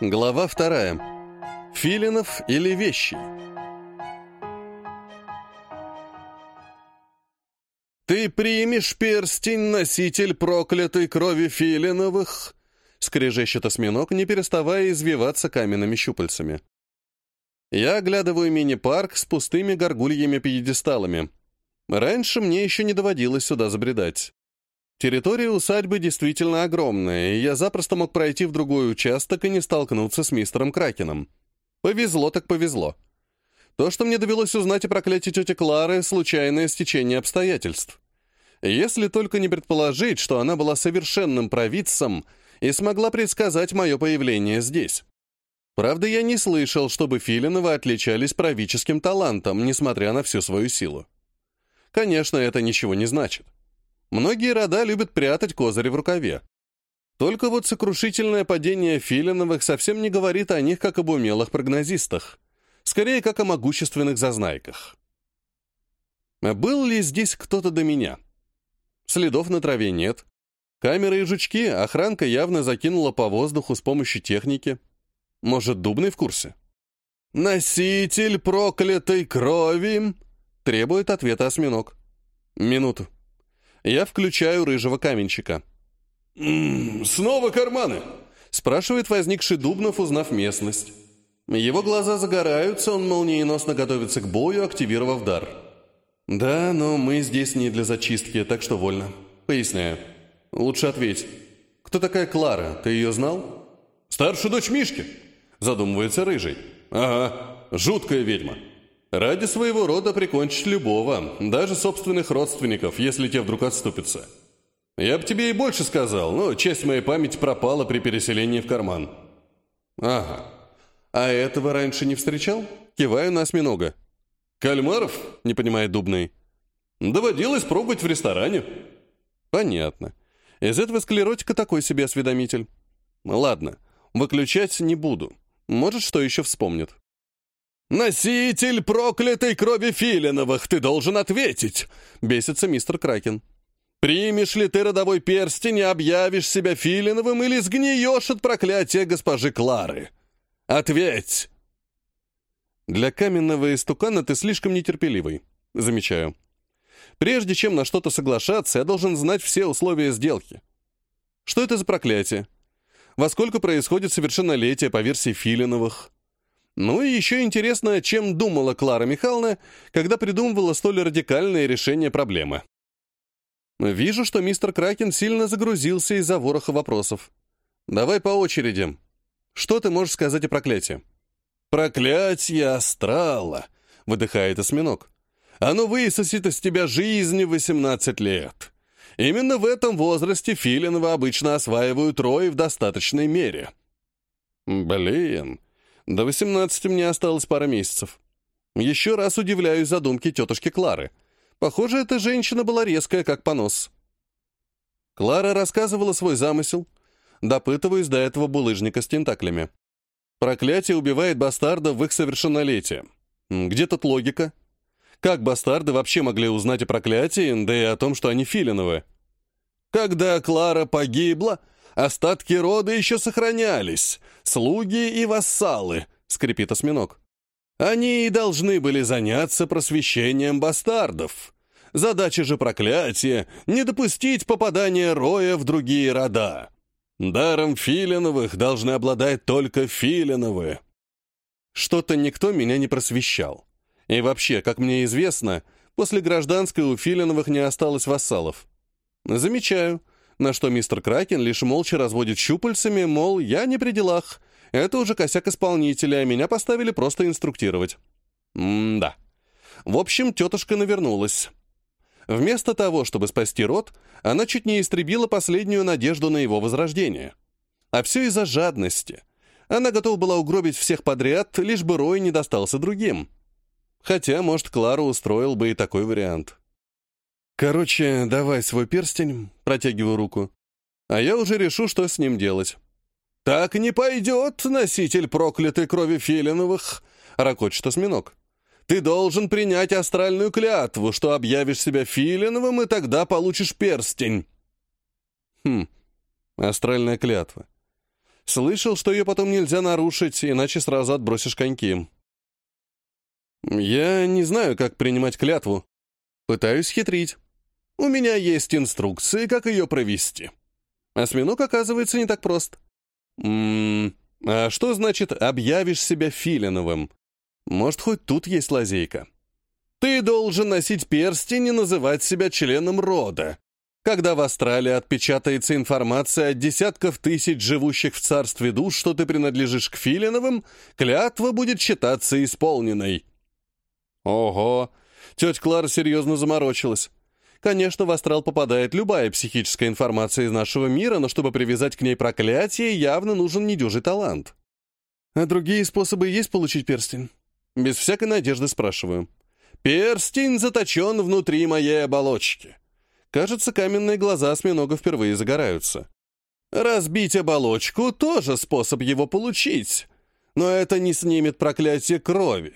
Глава вторая. Филинов или вещи? «Ты примешь перстень, носитель проклятой крови Филиновых?» скрежещет осьминог, не переставая извиваться каменными щупальцами. Я оглядываю мини-парк с пустыми горгульями-пьедесталами. Раньше мне еще не доводилось сюда забредать. Территория усадьбы действительно огромная, и я запросто мог пройти в другой участок и не столкнуться с мистером Кракеном. Повезло так повезло. То, что мне довелось узнать о проклятии тети Клары, — случайное стечение обстоятельств. Если только не предположить, что она была совершенным провидцем и смогла предсказать мое появление здесь. Правда, я не слышал, чтобы Филиновы отличались правительским талантом, несмотря на всю свою силу. Конечно, это ничего не значит. Многие рода любят прятать козыри в рукаве. Только вот сокрушительное падение Филиновых совсем не говорит о них как об умелых прогнозистах. Скорее, как о могущественных зазнайках. Был ли здесь кто-то до меня? Следов на траве нет. Камеры и жучки охранка явно закинула по воздуху с помощью техники. Может, Дубный в курсе? «Носитель проклятой крови!» — требует ответа осьминог. «Минуту», я включаю рыжего каменщика. «М -м, «Снова карманы?» — спрашивает возникший Дубнов, узнав местность. Его глаза загораются, он молниеносно готовится к бою, активировав дар. «Да, но мы здесь не для зачистки, так что вольно. Поясняю. Лучше ответь. Кто такая Клара? Ты ее знал?» «Старшая дочь Мишки», — задумывается Рыжий. «Ага, жуткая ведьма. Ради своего рода прикончить любого, даже собственных родственников, если те вдруг отступятся. Я бы тебе и больше сказал, но часть моей памяти пропала при переселении в карман. Ага. А этого раньше не встречал? Киваю на осьминога. Кальмаров? Не понимает Дубный. Доводилось пробовать в ресторане. Понятно. Из этого склеротика такой себе осведомитель. Ладно, выключать не буду. Может, что еще вспомнит. «Носитель проклятой крови Филиновых, ты должен ответить!» — бесится мистер Кракен. «Примешь ли ты родовой перстень и объявишь себя Филиновым или сгниешь от проклятия госпожи Клары? Ответь!» «Для каменного истукана ты слишком нетерпеливый», — замечаю. «Прежде чем на что-то соглашаться, я должен знать все условия сделки. Что это за проклятие? Во сколько происходит совершеннолетие по версии Филиновых?» Ну и еще интересно, чем думала Клара Михайловна, когда придумывала столь радикальное решение проблемы. Вижу, что мистер Кракен сильно загрузился из-за вороха вопросов. Давай по очереди. Что ты можешь сказать о проклятии? «Проклятие астрала!» — выдыхает осьминог. «Оно высосет из тебя жизнь в 18 лет. Именно в этом возрасте Филинова обычно осваивают рои в достаточной мере». «Блин, до 18 мне осталось пара месяцев. Еще раз удивляюсь задумке тетушки Клары. Похоже, эта женщина была резкая, как понос. Клара рассказывала свой замысел. Допытываюсь до этого булыжника с тентаклями. Проклятие убивает бастардов в их совершеннолетие. Где тут логика? Как бастарды вообще могли узнать о проклятии, да и о том, что они филиновы? Когда Клара погибла, Остатки рода еще сохранялись. Слуги и вассалы, скрипит осьминог. Они и должны были заняться просвещением бастардов. Задача же проклятия — не допустить попадания Роя в другие рода. Даром Филиновых должны обладать только Филиновы. Что-то никто меня не просвещал. И вообще, как мне известно, после гражданской у Филиновых не осталось вассалов. Замечаю, на что мистер Кракен лишь молча разводит щупальцами, мол, я не при делах. Это уже косяк исполнителя, а меня поставили просто инструктировать. М-да. В общем, тетушка навернулась. Вместо того, чтобы спасти род, она чуть не истребила последнюю надежду на его возрождение. А все из-за жадности. Она готова была угробить всех подряд, лишь бы Рой не достался другим. Хотя, может, Клару устроил бы и такой вариант. Короче, давай свой перстень, протягиваю руку. А я уже решу, что с ним делать. «Так не пойдет, носитель проклятой крови Филиновых!» — ракочет осьминог. «Ты должен принять астральную клятву, что объявишь себя Филиновым, и тогда получишь перстень». Хм, астральная клятва. Слышал, что ее потом нельзя нарушить, иначе сразу отбросишь коньки. Я не знаю, как принимать клятву. Пытаюсь хитрить. У меня есть инструкции, как ее провести. Осьминог, оказывается, не так прост. Ммм, а что значит «объявишь себя филиновым»? Может, хоть тут есть лазейка? Ты должен носить перстень и называть себя членом рода. Когда в Австралии отпечатается информация от десятков тысяч живущих в царстве душ, что ты принадлежишь к Филиновым, клятва будет считаться исполненной. Ого! Тетя Клара серьезно заморочилась. Конечно, в астрал попадает любая психическая информация из нашего мира, но чтобы привязать к ней проклятие, явно нужен недюжий талант. А другие способы есть получить перстень? Без всякой надежды спрашиваю. Перстень заточен внутри моей оболочки. Кажется, каменные глаза осьминога впервые загораются. Разбить оболочку — тоже способ его получить. Но это не снимет проклятие крови.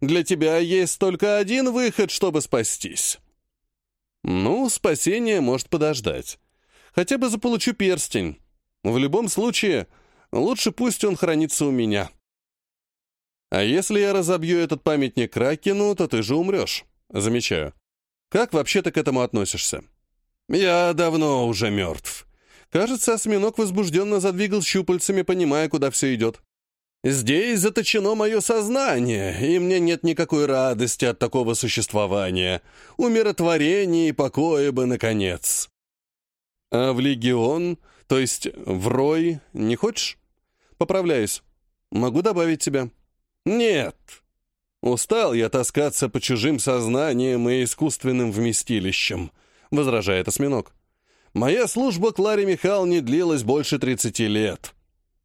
Для тебя есть только один выход, чтобы спастись. Ну, спасение может подождать. Хотя бы заполучу перстень. В любом случае, лучше пусть он хранится у меня. А если я разобью этот памятник Кракену, то ты же умрешь. Замечаю. Как вообще ты к этому относишься? Я давно уже мертв. Кажется, осьминог возбужденно задвигал щупальцами, понимая, куда все идет. Здесь заточено мое сознание, и мне нет никакой радости от такого существования. Умиротворение и покоя бы, наконец. А в легион, то есть в рой, не хочешь? Поправляюсь. Могу добавить тебя. Нет. Устал я таскаться по чужим сознаниям и искусственным вместилищам, возражает осьминог. Моя служба Кларе Михайловне длилась больше 30 лет.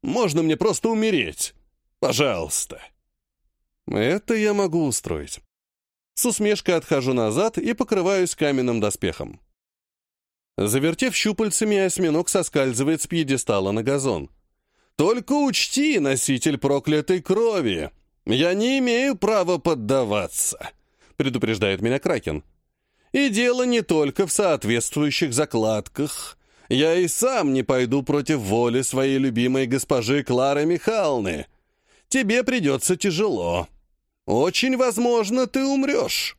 Можно мне просто умереть. Пожалуйста. Это я могу устроить. С усмешкой отхожу назад и покрываюсь каменным доспехом. Завертев щупальцами, осьминог соскальзывает с пьедестала на газон. «Только учти, носитель проклятой крови! Я не имею права поддаваться!» — предупреждает меня Кракен. «И дело не только в соответствующих закладках. Я и сам не пойду против воли своей любимой госпожи Клары Михайловны. Тебе придется тяжело. Очень возможно, ты умрешь».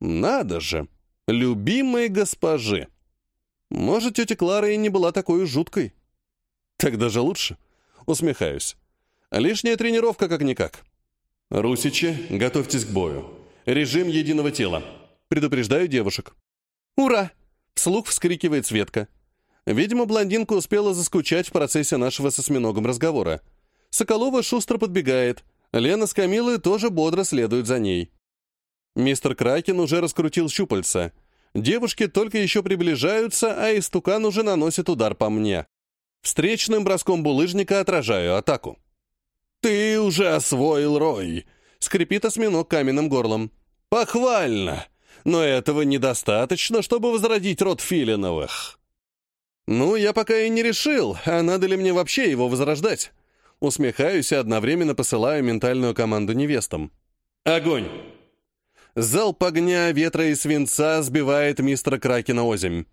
«Надо же! Любимой госпожи!» Может, тетя Клара и не была такой жуткой. Так даже лучше. Усмехаюсь. Лишняя тренировка как-никак. Русичи, готовьтесь к бою. Режим единого тела. Предупреждаю девушек. «Ура!» — вслух вскрикивает Светка. Видимо, блондинка успела заскучать в процессе нашего с осьминогом разговора. Соколова шустро подбегает. Лена с Камилой тоже бодро следуют за ней. Мистер Кракен уже раскрутил щупальца — Девушки только еще приближаются, а истукан уже наносит удар по мне. Встречным броском булыжника отражаю атаку. «Ты уже освоил рой!» — скрипит осьминог каменным горлом. «Похвально! Но этого недостаточно, чтобы возродить род Филиновых». «Ну, я пока и не решил, а надо ли мне вообще его возрождать?» Усмехаюсь и одновременно посылаю ментальную команду невестам. «Огонь!» Залп огня, ветра и свинца сбивает мистера Кракена озимь.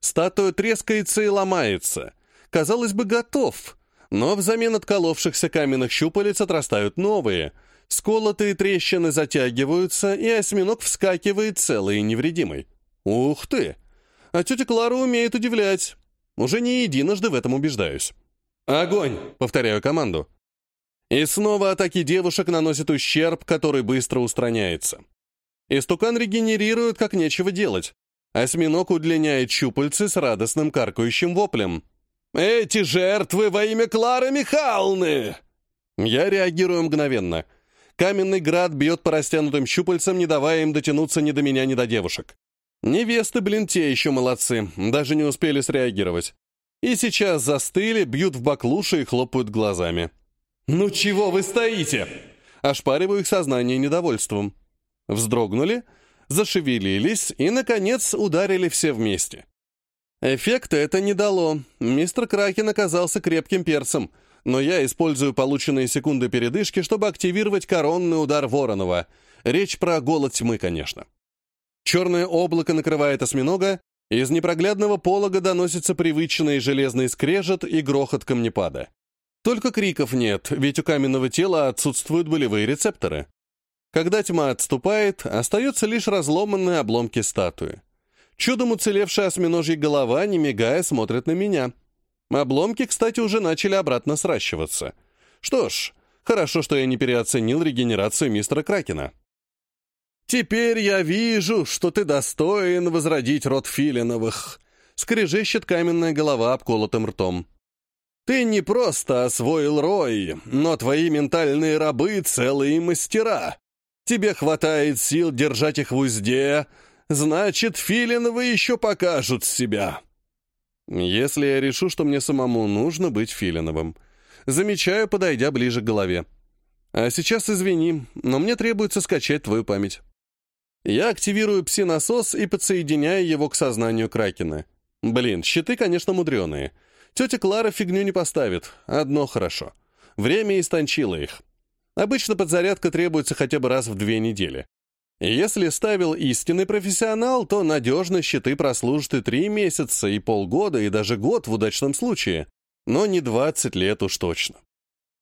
Статуя трескается и ломается. Казалось бы, готов. Но взамен отколовшихся каменных щупалец отрастают новые. Сколотые трещины затягиваются, и осьминог вскакивает целый и невредимый. Ух ты! А тетя Клара умеет удивлять. Уже не единожды в этом убеждаюсь. «Огонь!» — повторяю команду. И снова атаки девушек наносят ущерб, который быстро устраняется. Истукан регенерирует, как нечего делать. Осьминог удлиняет щупальцы с радостным каркающим воплем. «Эти жертвы во имя Клары Михайловны!» Я реагирую мгновенно. Каменный град бьет по растянутым щупальцам, не давая им дотянуться ни до меня, ни до девушек. Невесты, блин, те еще молодцы, даже не успели среагировать. И сейчас застыли, бьют в баклуши и хлопают глазами. «Ну чего вы стоите?» Ошпариваю их сознание недовольством. Вздрогнули, зашевелились и, наконец, ударили все вместе. Эффекта это не дало. Мистер Кракен оказался крепким перцем, но я использую полученные секунды передышки, чтобы активировать коронный удар Воронова. Речь про голод тьмы, конечно. Черное облако накрывает осьминога, из непроглядного полога доносится привычный железный скрежет и грохот камнепада. Только криков нет, ведь у каменного тела отсутствуют болевые рецепторы. Когда тьма отступает, остаются лишь разломанные обломки статуи. Чудом уцелевшая осьминожья голова, не мигая, смотрит на меня. Обломки, кстати, уже начали обратно сращиваться. Что ж, хорошо, что я не переоценил регенерацию мистера Кракена. «Теперь я вижу, что ты достоин возродить род Филиновых», — скрежещет каменная голова обколотым ртом. «Ты не просто освоил рой, но твои ментальные рабы — целые мастера. Тебе хватает сил держать их в узде, значит, Филиновы еще покажут себя». Если я решу, что мне самому нужно быть Филиновым. Замечаю, подойдя ближе к голове. А сейчас извини, но мне требуется скачать твою память. Я активирую пси-насос и подсоединяю его к сознанию Кракена. Блин, щиты, конечно, мудреные. Тетя Клара фигню не поставит. Одно хорошо. Время истончило их. Обычно подзарядка требуется хотя бы раз в две недели. Если ставил истинный профессионал, то надежно щиты прослужат и три месяца, и полгода, и даже год в удачном случае. Но не 20 лет уж точно.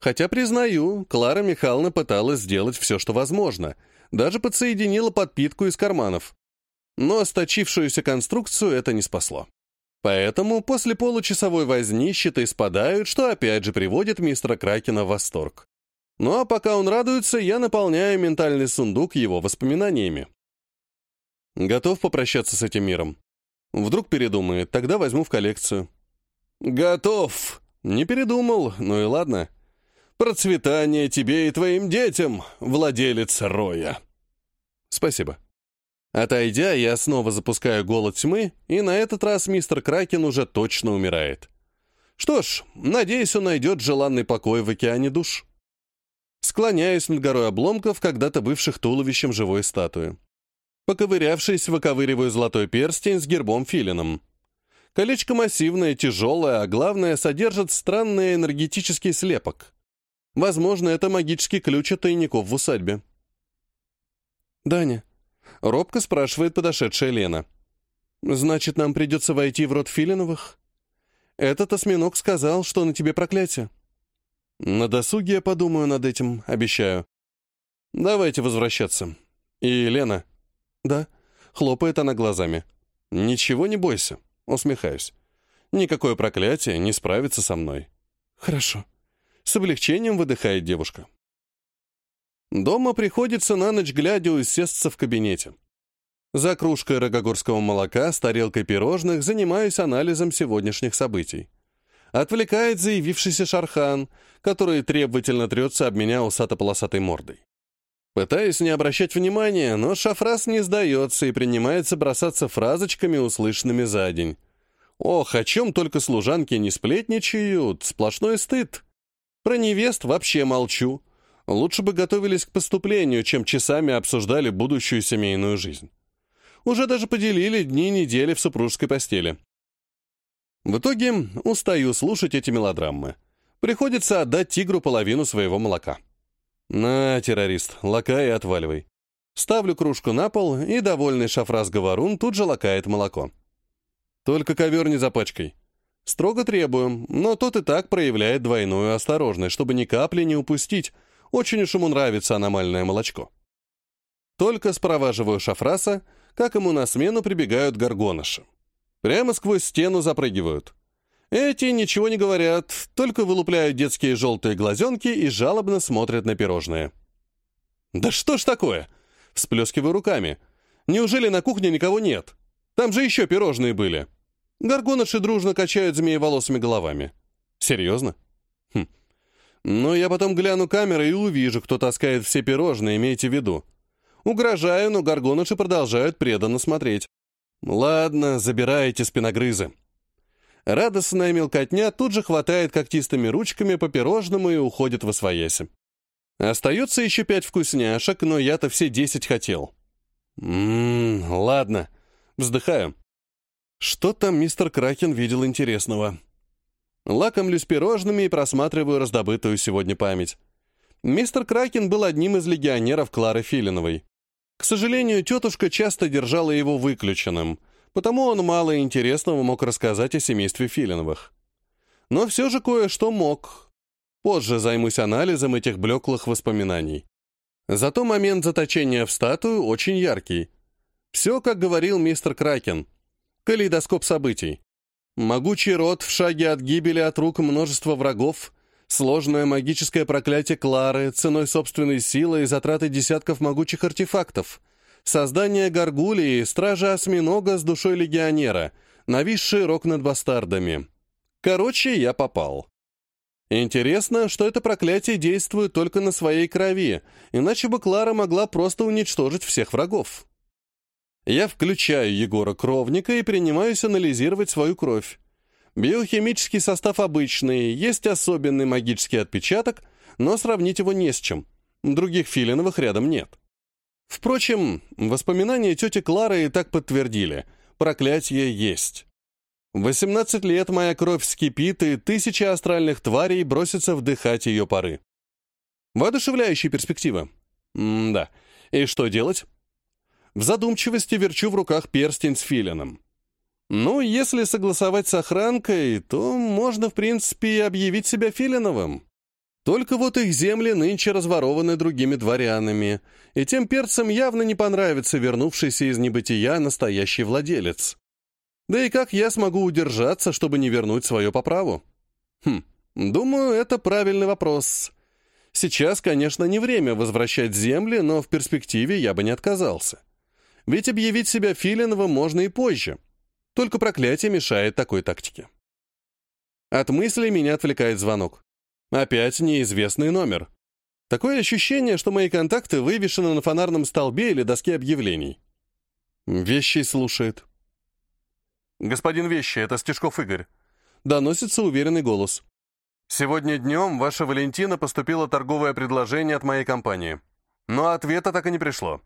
Хотя, признаю, Клара Михайловна пыталась сделать все, что возможно. Даже подсоединила подпитку из карманов. Но сточившуюся конструкцию это не спасло. Поэтому после получасовой возни щиты спадают, что опять же приводит мистера Кракена в восторг. Ну а пока он радуется, я наполняю ментальный сундук его воспоминаниями. Готов попрощаться с этим миром? Вдруг передумает, тогда возьму в коллекцию. Готов! Не передумал, ну и ладно. Процветание тебе и твоим детям, владелец Роя. Спасибо. Отойдя, я снова запускаю голод тьмы, и на этот раз мистер Кракен уже точно умирает. Что ж, надеюсь, он найдет желанный покой в океане душ склоняюсь над горой обломков, когда-то бывших туловищем живой статуи. Поковырявшись, выковыриваю золотой перстень с гербом филином. Колечко массивное, тяжелое, а главное, содержит странный энергетический слепок. Возможно, это магический ключ от тайников в усадьбе. «Даня», — робко спрашивает подошедшая Лена. «Значит, нам придется войти в род Филиновых? Этот осьминог сказал, что на тебе проклятие». На досуге я подумаю над этим, обещаю. Давайте возвращаться. И Лена. Да, хлопает она глазами. Ничего не бойся, усмехаюсь. Никакое проклятие не справится со мной. Хорошо. С облегчением выдыхает девушка. Дома приходится на ночь глядя усесться в кабинете. За кружкой рогогорского молока с тарелкой пирожных занимаюсь анализом сегодняшних событий. Отвлекает заявившийся Шархан, который требовательно трется об меня усато-полосатой мордой. Пытаюсь не обращать внимания, но Шафрас не сдается и принимается бросаться фразочками, услышанными за день. Ох, о чем только служанки не сплетничают, сплошной стыд. Про невест вообще молчу. Лучше бы готовились к поступлению, чем часами обсуждали будущую семейную жизнь. Уже даже поделили дни недели в супружеской постели. В итоге устаю слушать эти мелодрамы. Приходится отдать тигру половину своего молока. На, террорист, лакай и отваливай. Ставлю кружку на пол, и довольный шафраз-говорун тут же лакает молоко. Только ковер не запачкай. Строго требую, но тот и так проявляет двойную осторожность, чтобы ни капли не упустить. Очень уж ему нравится аномальное молочко. Только спроваживаю шафраса, как ему на смену прибегают горгоныши. Прямо сквозь стену запрыгивают. Эти ничего не говорят, только вылупляют детские желтые глазенки и жалобно смотрят на пирожные. «Да что ж такое?» — всплескиваю руками. «Неужели на кухне никого нет? Там же еще пирожные были». Горгоныши дружно качают змееволосыми головами. «Серьезно?» «Хм. Ну, я потом гляну камеры и увижу, кто таскает все пирожные, имейте в виду. Угрожаю, но горгоныши продолжают преданно смотреть. «Ладно, забирайте спиногрызы». Радостная мелкотня тут же хватает когтистыми ручками по пирожному и уходит в освояси. Остается еще пять вкусняшек, но я-то все десять хотел. Ммм, ладно. Вздыхаю. Что там мистер Кракен видел интересного? Лакомлюсь пирожными и просматриваю раздобытую сегодня память. Мистер Кракен был одним из легионеров Клары Филиновой. К сожалению, тетушка часто держала его выключенным, потому он мало интересного мог рассказать о семействе Филиновых. Но все же кое-что мог. Позже займусь анализом этих блеклых воспоминаний. Зато момент заточения в статую очень яркий. Все, как говорил мистер Кракен. Калейдоскоп событий. Могучий род в шаге от гибели от рук множества врагов, сложное магическое проклятие Клары ценой собственной силы и затраты десятков могучих артефактов, создание горгулии, стража осьминога с душой легионера, нависший рок над бастардами. Короче, я попал. Интересно, что это проклятие действует только на своей крови, иначе бы Клара могла просто уничтожить всех врагов. Я включаю Егора Кровника и принимаюсь анализировать свою кровь. Биохимический состав обычный, есть особенный магический отпечаток, но сравнить его не с чем. Других филиновых рядом нет. Впрочем, воспоминания тети Клары и так подтвердили. Проклятие есть. В 18 лет моя кровь вскипит, и тысячи астральных тварей бросятся вдыхать ее пары. Воодушевляющая перспектива. М-да. И что делать? В задумчивости верчу в руках перстень с филином. Ну, если согласовать с охранкой, то можно, в принципе, и объявить себя филиновым. Только вот их земли нынче разворованы другими дворянами, и тем перцам явно не понравится вернувшийся из небытия настоящий владелец. Да и как я смогу удержаться, чтобы не вернуть свое по праву? Хм, думаю, это правильный вопрос. Сейчас, конечно, не время возвращать земли, но в перспективе я бы не отказался. Ведь объявить себя Филиновым можно и позже. Только проклятие мешает такой тактике. От мыслей меня отвлекает звонок. Опять неизвестный номер. Такое ощущение, что мои контакты вывешены на фонарном столбе или доске объявлений. Вещи слушает. «Господин Вещи, это Стешков Игорь». Доносится уверенный голос. «Сегодня днем ваша Валентина поступило торговое предложение от моей компании. Но ответа так и не пришло.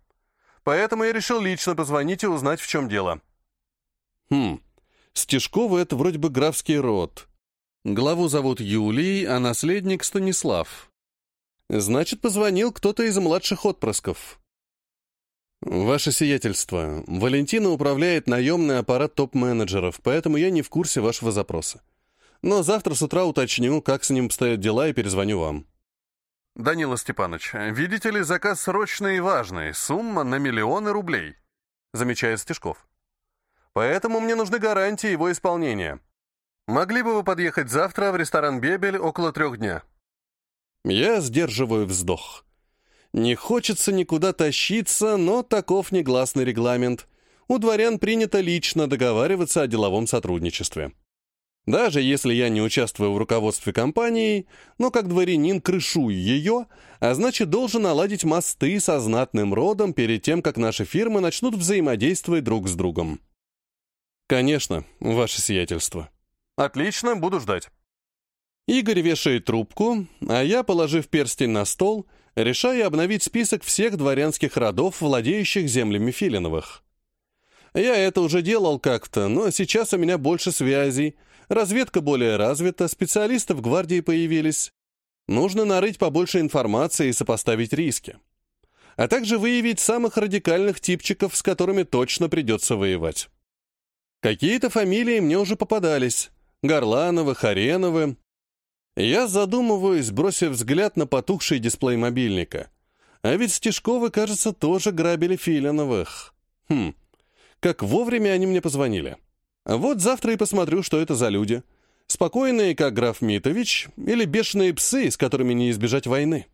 Поэтому я решил лично позвонить и узнать, в чем дело. Хм, Стешкова — это вроде бы графский род. Главу зовут Юлий, а наследник Станислав. Значит, позвонил кто-то из младших отпрысков. Ваше сиятельство, Валентина управляет наемный аппарат топ-менеджеров, поэтому я не в курсе вашего запроса. Но завтра с утра уточню, как с ним обстоят дела, и перезвоню вам. «Данила Степанович, видите ли, заказ срочный и важный, сумма на миллионы рублей», замечает Стешков. «Поэтому мне нужны гарантии его исполнения. Могли бы вы подъехать завтра в ресторан «Бебель» около трех дня?» Я сдерживаю вздох. Не хочется никуда тащиться, но таков негласный регламент. У дворян принято лично договариваться о деловом сотрудничестве. Даже если я не участвую в руководстве компании, но как дворянин крышую ее, а значит должен наладить мосты со знатным родом перед тем, как наши фирмы начнут взаимодействовать друг с другом. Конечно, ваше сиятельство. Отлично, буду ждать. Игорь вешает трубку, а я, положив перстень на стол, решаю обновить список всех дворянских родов, владеющих землями Филиновых. Я это уже делал как-то, но сейчас у меня больше связей, Разведка более развита, специалисты в гвардии появились. Нужно нарыть побольше информации и сопоставить риски. А также выявить самых радикальных типчиков, с которыми точно придется воевать. Какие-то фамилии мне уже попадались. Горлановы, Хареновы. Я задумываюсь, бросив взгляд на потухший дисплей мобильника. А ведь Стешковы, кажется, тоже грабили Филиновых. Хм, как вовремя они мне позвонили. Вот завтра и посмотрю, что это за люди. Спокойные, как граф Митович, или бешеные псы, с которыми не избежать войны.